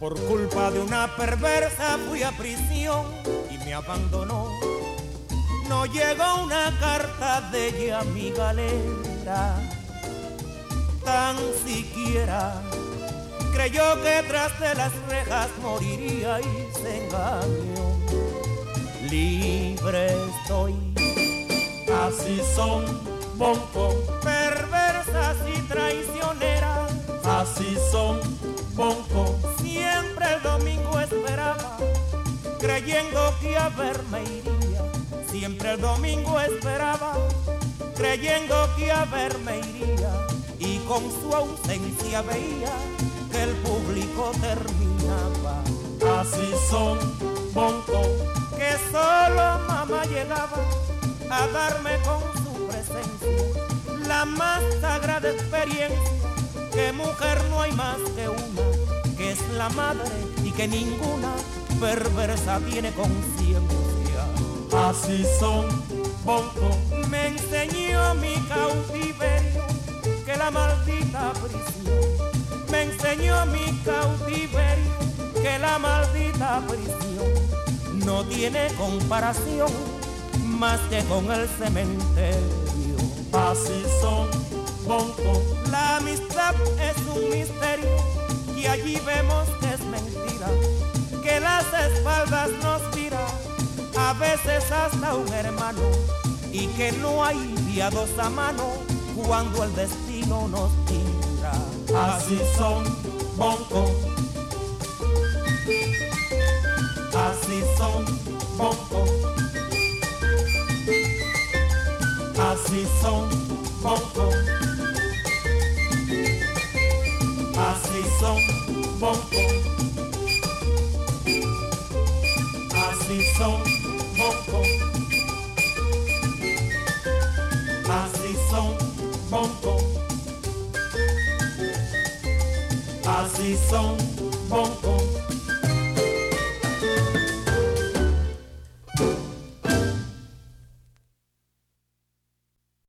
Hija de una perversa fui a prisión y me abandonó. No llegó una carta de ella a mi galera, tan siquiera creyó que tras de las rejas moriría y se engañó. Libre estoy, así son, bonco, perversas y traicioneras, así son, bonco. Creyendo que a verme iría. Siempre el domingo esperaba, creyendo que a verme iría. Y con su ausencia veía que el público terminaba. Así son, bonco, que solo mamá llegaba a darme con su presencia la más sagrada experiencia que mujer no hay más que una, es la madre y que ninguna perversa tiene conciencia. Así son, bonco, me enseñó mi cautiverio que la maldita prisión me enseñó mi cautiverio que la maldita prisión no tiene comparación más que con el cementerio. Así son, bonco. La amistad es allí vemos que es mentira, que las espaldas nos tira, a veces hasta un hermano, y que no hay viados a mano cuando el destino nos tira. Así son, bonco. Así son, bonco. Así son, bonco. Así son, bonco. Así son, bonco. Así son, bonco. Así son, bonco.